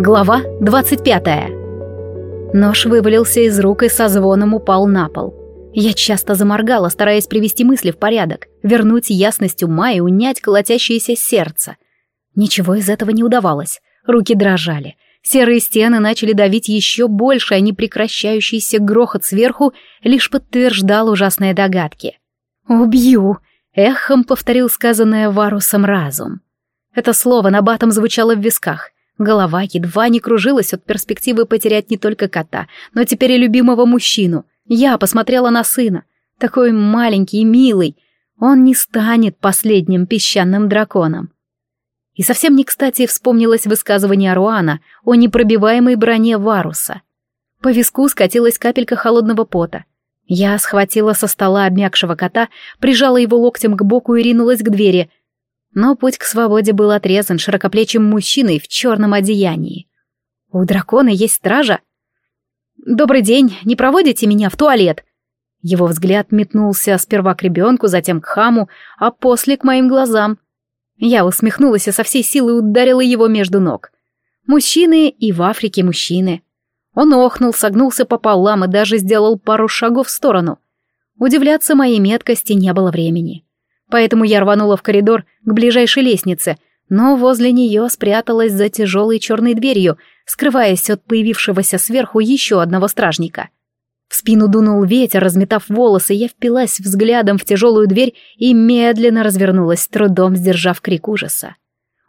Глава 25. Нож вывалился из рук и со звоном упал на пол. Я часто заморгала, стараясь привести мысли в порядок, вернуть ясность ума и унять колотящееся сердце. Ничего из этого не удавалось. Руки дрожали. Серые стены начали давить еще больше, а непрекращающийся грохот сверху лишь подтверждал ужасные догадки. «Убью!» — эхом повторил сказанное Варусом разум. Это слово на батом звучало в висках — Голова едва не кружилась от перспективы потерять не только кота, но теперь и любимого мужчину. Я посмотрела на сына. Такой маленький и милый. Он не станет последним песчаным драконом. И совсем не кстати вспомнилось высказывание Аруана о непробиваемой броне Варуса. По виску скатилась капелька холодного пота. Я схватила со стола обмякшего кота, прижала его локтем к боку и ринулась к двери, но путь к свободе был отрезан широкоплечим мужчиной в черном одеянии. У дракона есть стража? «Добрый день, не проводите меня в туалет?» Его взгляд метнулся сперва к ребенку, затем к хаму, а после к моим глазам. Я усмехнулась и со всей силы ударила его между ног. Мужчины и в Африке мужчины. Он охнул, согнулся пополам и даже сделал пару шагов в сторону. Удивляться моей меткости не было времени поэтому я рванула в коридор к ближайшей лестнице, но возле нее спряталась за тяжелой черной дверью, скрываясь от появившегося сверху еще одного стражника. В спину дунул ветер, разметав волосы, я впилась взглядом в тяжелую дверь и медленно развернулась, трудом сдержав крик ужаса.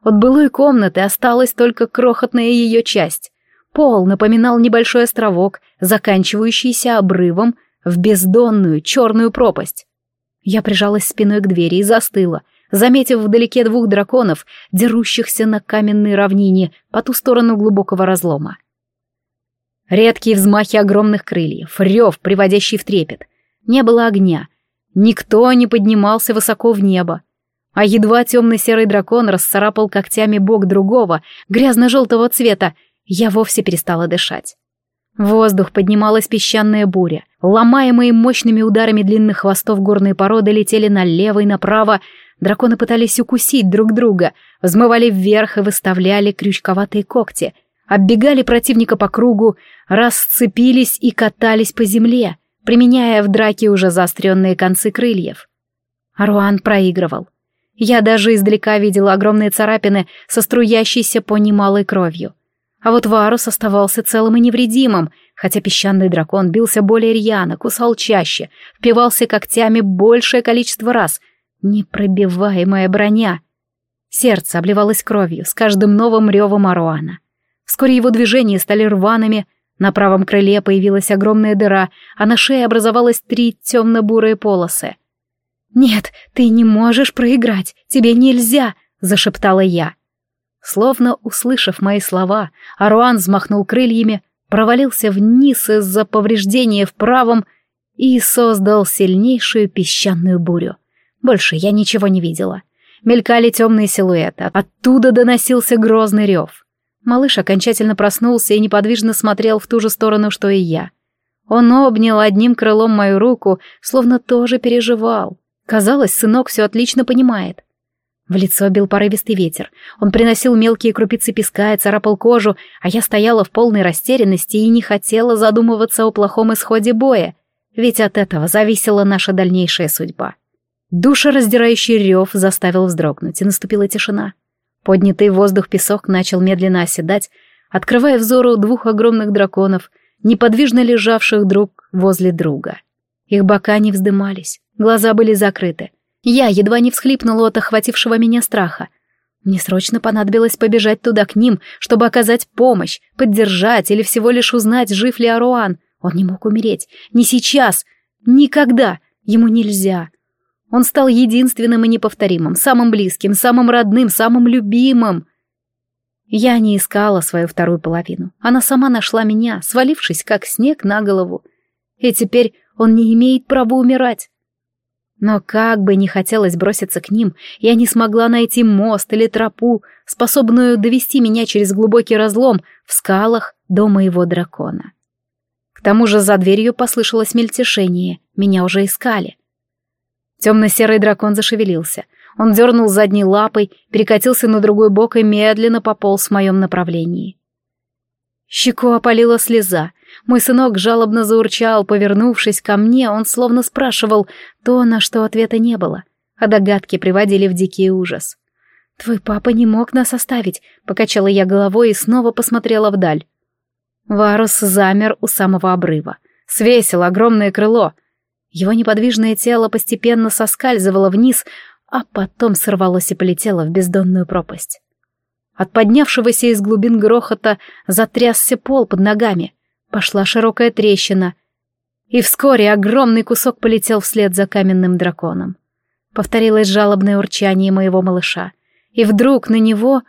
От былой комнаты осталась только крохотная ее часть. Пол напоминал небольшой островок, заканчивающийся обрывом в бездонную черную пропасть. Я прижалась спиной к двери и застыла, заметив вдалеке двух драконов, дерущихся на каменной равнине по ту сторону глубокого разлома. Редкие взмахи огромных крыльев, рев, приводящий в трепет. Не было огня. Никто не поднимался высоко в небо. А едва темный-серый дракон расцарапал когтями бок другого, грязно-желтого цвета, я вовсе перестала дышать. В воздух поднималась песчаная буря. Ломаемые мощными ударами длинных хвостов горные породы летели налево и направо, драконы пытались укусить друг друга, взмывали вверх и выставляли крючковатые когти, оббегали противника по кругу, расцепились и катались по земле, применяя в драке уже заостренные концы крыльев. Аруан проигрывал. Я даже издалека видела огромные царапины со струящейся по немалой кровью. А вот Варус оставался целым и невредимым, хотя песчаный дракон бился более рьяно, кусал чаще, впивался когтями большее количество раз. Непробиваемая броня. Сердце обливалось кровью с каждым новым ревом Аруана. Вскоре его движения стали рваными, на правом крыле появилась огромная дыра, а на шее образовалось три темно-бурые полосы. «Нет, ты не можешь проиграть, тебе нельзя!» — зашептала я. Словно услышав мои слова, Аруан взмахнул крыльями, провалился вниз из-за повреждения в правом и создал сильнейшую песчаную бурю. Больше я ничего не видела. Мелькали темные силуэты, оттуда доносился грозный рев. Малыш окончательно проснулся и неподвижно смотрел в ту же сторону, что и я. Он обнял одним крылом мою руку, словно тоже переживал. Казалось, сынок все отлично понимает. В лицо бил порывистый ветер. Он приносил мелкие крупицы песка и царапал кожу, а я стояла в полной растерянности и не хотела задумываться о плохом исходе боя, ведь от этого зависела наша дальнейшая судьба. Душераздирающий рев заставил вздрогнуть, и наступила тишина. Поднятый в воздух песок начал медленно оседать, открывая взору двух огромных драконов, неподвижно лежавших друг возле друга. Их бока не вздымались, глаза были закрыты, я едва не всхлипнула от охватившего меня страха. Мне срочно понадобилось побежать туда к ним, чтобы оказать помощь, поддержать или всего лишь узнать, жив ли Аруан. Он не мог умереть. Не сейчас. Никогда. Ему нельзя. Он стал единственным и неповторимым, самым близким, самым родным, самым любимым. Я не искала свою вторую половину. Она сама нашла меня, свалившись, как снег на голову. И теперь он не имеет права умирать. Но как бы не хотелось броситься к ним, я не смогла найти мост или тропу, способную довести меня через глубокий разлом в скалах до моего дракона. К тому же за дверью послышалось мельтешение, меня уже искали. Темно-серый дракон зашевелился. Он дернул задней лапой, перекатился на другой бок и медленно пополз в моем направлении. Щеку опалила слеза. Мой сынок жалобно заурчал, повернувшись ко мне, он словно спрашивал то, на что ответа не было, а догадки приводили в дикий ужас. «Твой папа не мог нас оставить», — покачала я головой и снова посмотрела вдаль. Варус замер у самого обрыва, свесил огромное крыло. Его неподвижное тело постепенно соскальзывало вниз, а потом сорвалось и полетело в бездонную пропасть. От поднявшегося из глубин грохота затрясся пол под ногами. Пошла широкая трещина. И вскоре огромный кусок полетел вслед за каменным драконом. Повторилось жалобное урчание моего малыша. И вдруг на него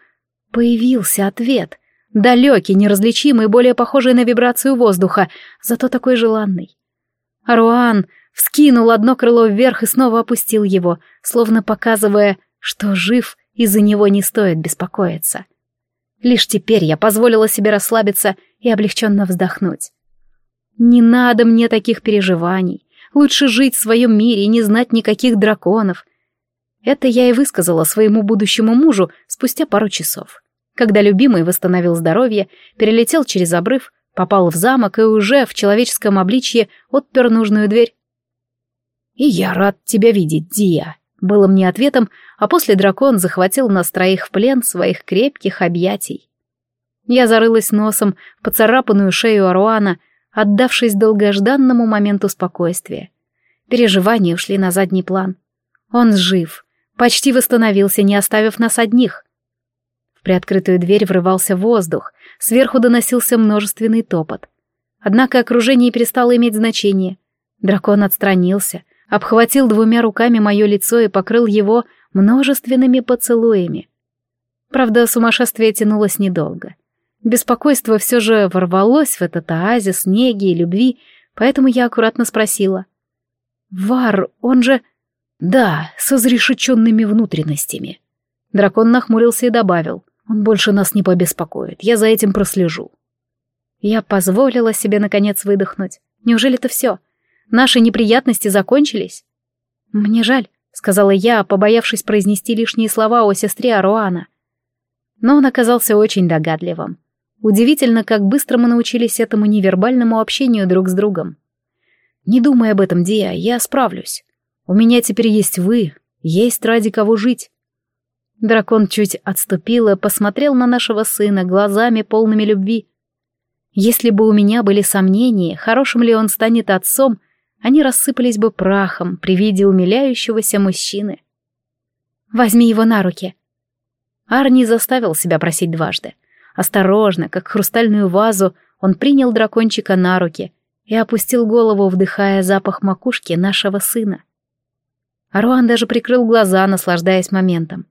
появился ответ. Далекий, неразличимый, более похожий на вибрацию воздуха, зато такой желанный. Аруан вскинул одно крыло вверх и снова опустил его, словно показывая, что жив и за него не стоит беспокоиться. Лишь теперь я позволила себе расслабиться и облегченно вздохнуть. Не надо мне таких переживаний. Лучше жить в своем мире и не знать никаких драконов. Это я и высказала своему будущему мужу спустя пару часов. Когда любимый восстановил здоровье, перелетел через обрыв, попал в замок и уже в человеческом обличье отпер нужную дверь. «И я рад тебя видеть, Дия», было мне ответом, а после дракон захватил нас троих в плен своих крепких объятий. Я зарылась носом в поцарапанную шею Аруана, отдавшись долгожданному моменту спокойствия. Переживания ушли на задний план. Он жив, почти восстановился, не оставив нас одних. В приоткрытую дверь врывался воздух, сверху доносился множественный топот. Однако окружение перестало иметь значение. Дракон отстранился, обхватил двумя руками мое лицо и покрыл его множественными поцелуями. Правда, сумасшествие тянулось недолго. Беспокойство все же ворвалось в этот оазис неги и любви, поэтому я аккуратно спросила. «Вар, он же...» «Да, с изрешеченными внутренностями». Дракон нахмурился и добавил. «Он больше нас не побеспокоит, я за этим прослежу». Я позволила себе, наконец, выдохнуть. Неужели это все? Наши неприятности закончились?» «Мне жаль», — сказала я, побоявшись произнести лишние слова о сестре Аруана. Но он оказался очень догадливым. Удивительно, как быстро мы научились этому невербальному общению друг с другом. «Не думай об этом, Диа, я справлюсь. У меня теперь есть вы, есть ради кого жить». Дракон чуть отступил и посмотрел на нашего сына глазами полными любви. Если бы у меня были сомнения, хорошим ли он станет отцом, они рассыпались бы прахом при виде умиляющегося мужчины. «Возьми его на руки». Арни заставил себя просить дважды. Осторожно, как хрустальную вазу, он принял дракончика на руки и опустил голову, вдыхая запах макушки нашего сына. Аруан даже прикрыл глаза, наслаждаясь моментом.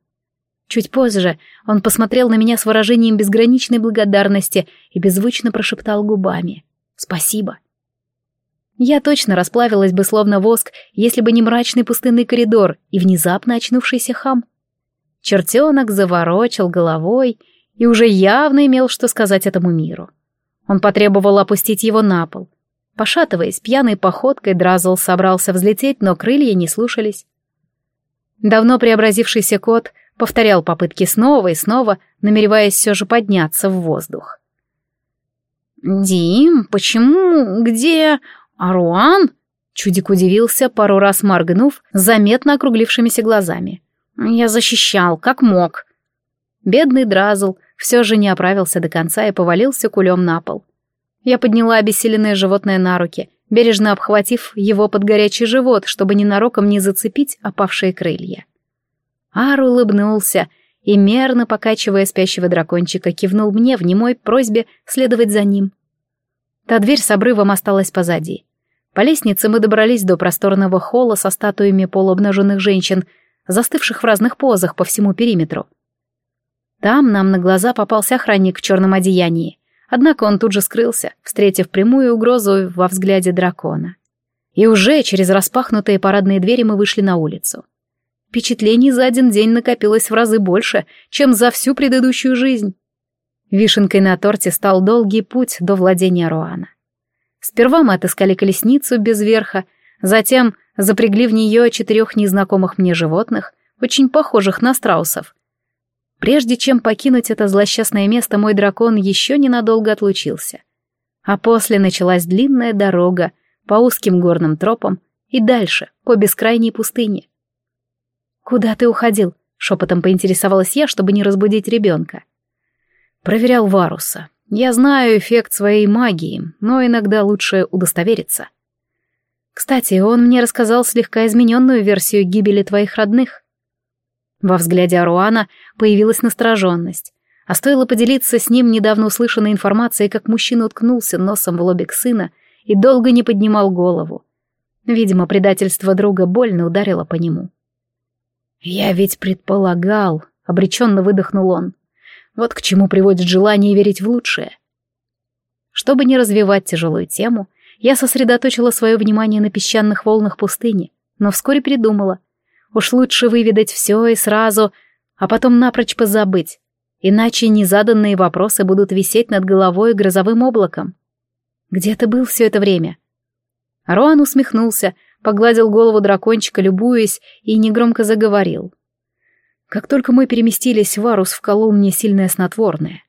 Чуть позже он посмотрел на меня с выражением безграничной благодарности и беззвучно прошептал губами «Спасибо». Я точно расплавилась бы словно воск, если бы не мрачный пустынный коридор и внезапно очнувшийся хам. Чертенок заворочил головой и уже явно имел что сказать этому миру. Он потребовал опустить его на пол. Пошатываясь, пьяной походкой Дразл собрался взлететь, но крылья не слушались. Давно преобразившийся кот повторял попытки снова и снова, намереваясь все же подняться в воздух. «Дим, почему? Где? «Аруан?» Чудик удивился, пару раз моргнув, заметно округлившимися глазами. «Я защищал, как мог». Бедный Дразл все же не оправился до конца и повалился кулем на пол. Я подняла обессиленное животное на руки, бережно обхватив его под горячий живот, чтобы ненароком не зацепить опавшие крылья. Ар улыбнулся и, мерно покачивая спящего дракончика, кивнул мне в немой просьбе следовать за ним. Та дверь с обрывом осталась позади. По лестнице мы добрались до просторного холла со статуями полуобнаженных женщин, застывших в разных позах по всему периметру. Там нам на глаза попался охранник в черном одеянии, однако он тут же скрылся, встретив прямую угрозу во взгляде дракона. И уже через распахнутые парадные двери мы вышли на улицу. Впечатлений за один день накопилось в разы больше, чем за всю предыдущую жизнь. Вишенкой на торте стал долгий путь до владения Руана. Сперва мы отыскали колесницу без верха, затем запрягли в нее четырех незнакомых мне животных, очень похожих на страусов. Прежде чем покинуть это злосчастное место, мой дракон еще ненадолго отлучился. А после началась длинная дорога по узким горным тропам и дальше, по бескрайней пустыне. «Куда ты уходил?» — шепотом поинтересовалась я, чтобы не разбудить ребенка. Проверял Варуса. Я знаю эффект своей магии, но иногда лучше удостовериться. Кстати, он мне рассказал слегка измененную версию гибели твоих родных. Во взгляде Аруана появилась настороженность, а стоило поделиться с ним недавно услышанной информацией, как мужчина уткнулся носом в лобик сына и долго не поднимал голову. Видимо, предательство друга больно ударило по нему. «Я ведь предполагал», — обреченно выдохнул он. «Вот к чему приводит желание верить в лучшее». Чтобы не развивать тяжелую тему, я сосредоточила свое внимание на песчаных волнах пустыни, но вскоре передумала. Уж лучше выведать все и сразу, а потом напрочь позабыть, иначе незаданные вопросы будут висеть над головой грозовым облаком. «Где ты был все это время?» Роан усмехнулся, погладил голову дракончика, любуясь, и негромко заговорил. Как только мы переместились, Варус вколол мне сильное снотворное.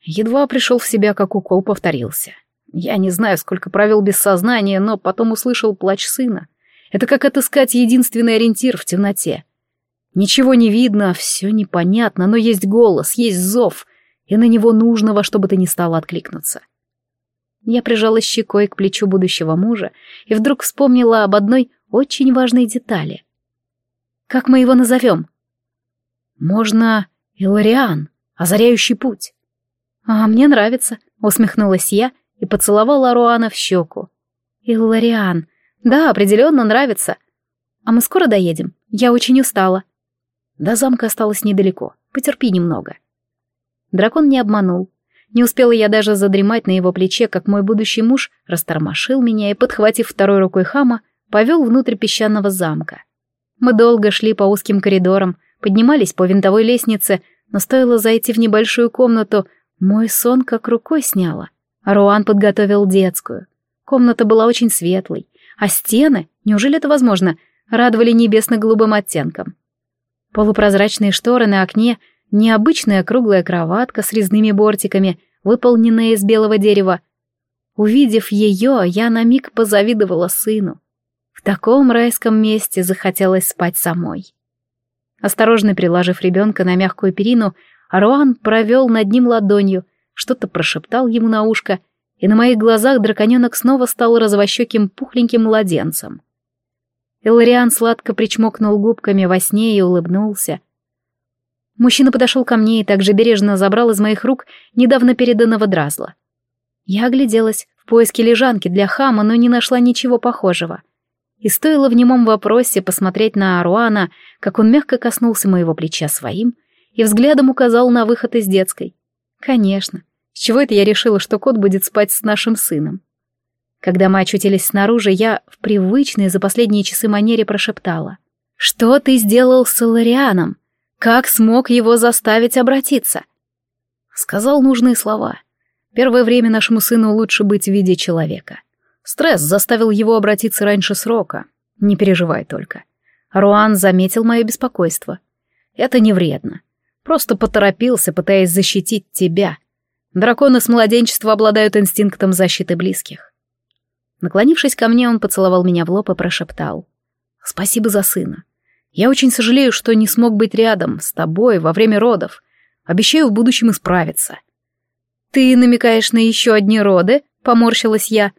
Едва пришел в себя, как укол повторился. Я не знаю, сколько провел без сознания, но потом услышал плач сына. Это как отыскать единственный ориентир в темноте. Ничего не видно, все непонятно, но есть голос, есть зов, и на него нужно во что бы то ни стало откликнуться. Я прижала щекой к плечу будущего мужа и вдруг вспомнила об одной очень важной детали. «Как мы его назовем?» «Можно Илариан, озаряющий путь». «А мне нравится», — усмехнулась я и поцеловала Руана в щеку. «Илариан, да, определенно нравится. А мы скоро доедем? Я очень устала». До замка осталось недалеко, потерпи немного. Дракон не обманул. Не успела я даже задремать на его плече, как мой будущий муж растормошил меня и, подхватив второй рукой хама, повел внутрь песчаного замка. Мы долго шли по узким коридорам, поднимались по винтовой лестнице, но стоило зайти в небольшую комнату, мой сон как рукой сняло. Руан подготовил детскую. Комната была очень светлой, а стены, неужели это возможно, радовали небесно-голубым оттенком. Полупрозрачные шторы на окне Необычная круглая кроватка с резными бортиками, выполненная из белого дерева. Увидев ее, я на миг позавидовала сыну. В таком райском месте захотелось спать самой. Осторожно приложив ребенка на мягкую перину, Аруан провел над ним ладонью, что-то прошептал ему на ушко, и на моих глазах драконенок снова стал розовощеким пухленьким младенцем. Илариан сладко причмокнул губками во сне и улыбнулся, Мужчина подошел ко мне и также бережно забрал из моих рук недавно переданного дразла. Я огляделась в поиске лежанки для хама, но не нашла ничего похожего. И стоило в немом вопросе посмотреть на Аруана, как он мягко коснулся моего плеча своим и взглядом указал на выход из детской. Конечно, с чего это я решила, что кот будет спать с нашим сыном? Когда мы очутились снаружи, я в привычной за последние часы манере прошептала. «Что ты сделал с Лорианом? Как смог его заставить обратиться? Сказал нужные слова. Первое время нашему сыну лучше быть в виде человека. Стресс заставил его обратиться раньше срока. Не переживай только. Руан заметил мое беспокойство. Это не вредно. Просто поторопился, пытаясь защитить тебя. Драконы с младенчества обладают инстинктом защиты близких. Наклонившись ко мне, он поцеловал меня в лоб и прошептал. «Спасибо за сына. Я очень сожалею, что не смог быть рядом с тобой во время родов. Обещаю в будущем исправиться». «Ты намекаешь на еще одни роды?» — поморщилась я.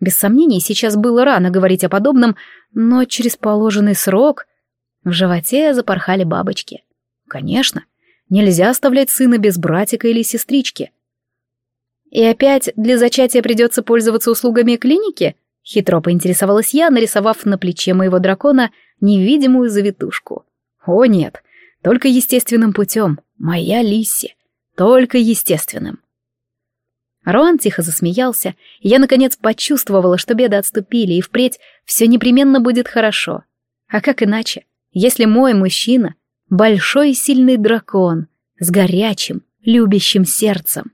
Без сомнений, сейчас было рано говорить о подобном, но через положенный срок в животе запорхали бабочки. Конечно, нельзя оставлять сына без братика или сестрички. И опять для зачатия придется пользоваться услугами клиники? Хитро поинтересовалась я, нарисовав на плече моего дракона невидимую завитушку. О нет, только естественным путем. Моя Лисси. Только естественным. Роан тихо засмеялся, и я, наконец, почувствовала, что беды отступили, и впредь все непременно будет хорошо. А как иначе, если мой мужчина — большой и сильный дракон с горячим, любящим сердцем?